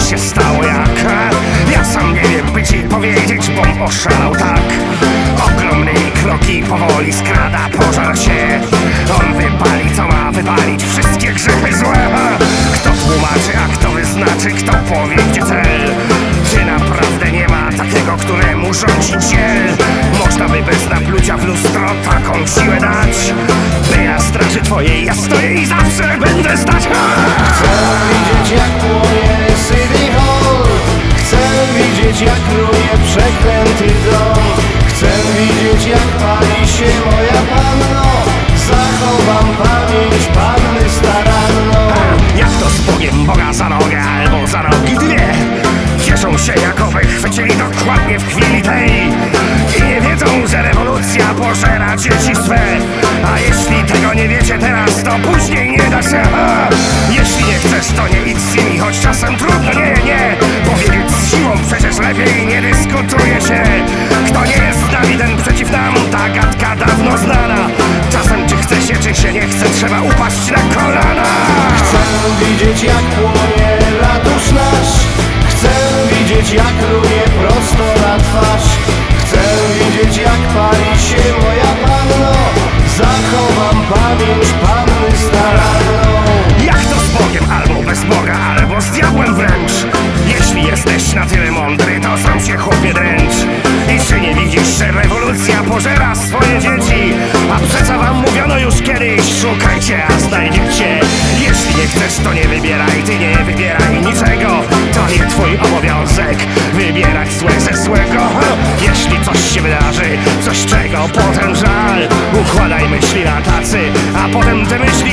Tak się stało jak e, Ja sam nie wiem by ci powiedzieć, bom oszalał tak. Ogromny kroki powoli skrada pożar się. On wypali co ma wypalić wszystkie grzechy złe. Kto tłumaczy, a kto wyznaczy, kto powie gdzie cel? Czy naprawdę nie ma takiego, któremu rządzić się? Można by bez naplucia w lustro taką siłę dać By na straży twojej ja stoję i zawsze będę stać. Jak ruje przeklęty dom. Chcę widzieć jak pali się moja panno. Zachowam pamięć panny staranną Jak to z Bogiem Boga za nogę albo za nogi dwie? Cieszą się jakoby chwycili dokładnie w chwili tej. I nie wiedzą, że rewolucja pożera dzieci swe. A jeśli trzeba upaść na kolana. Chcę widzieć jak płonie ratusz nasz. Chcę widzieć jak chcesz, to nie wybieraj, ty nie wybieraj niczego. To nie twój obowiązek, wybierać złe ze złego. Jeśli coś się wydarzy, coś czego potem żal Układaj myśli na tacy, a potem te myśli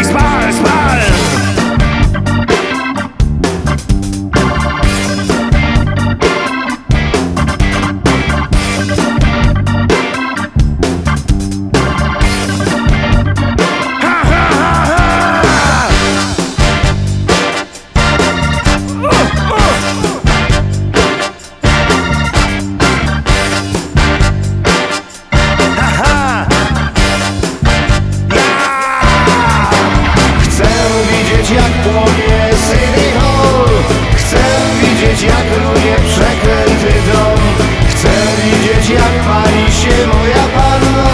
City Hall. Chcę widzieć jak ludzie przekręty dom. Chcę widzieć jak pali się moja panno.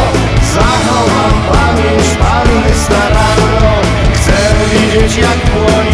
Zachowam pamięć panny staranną Chcę widzieć jak płoni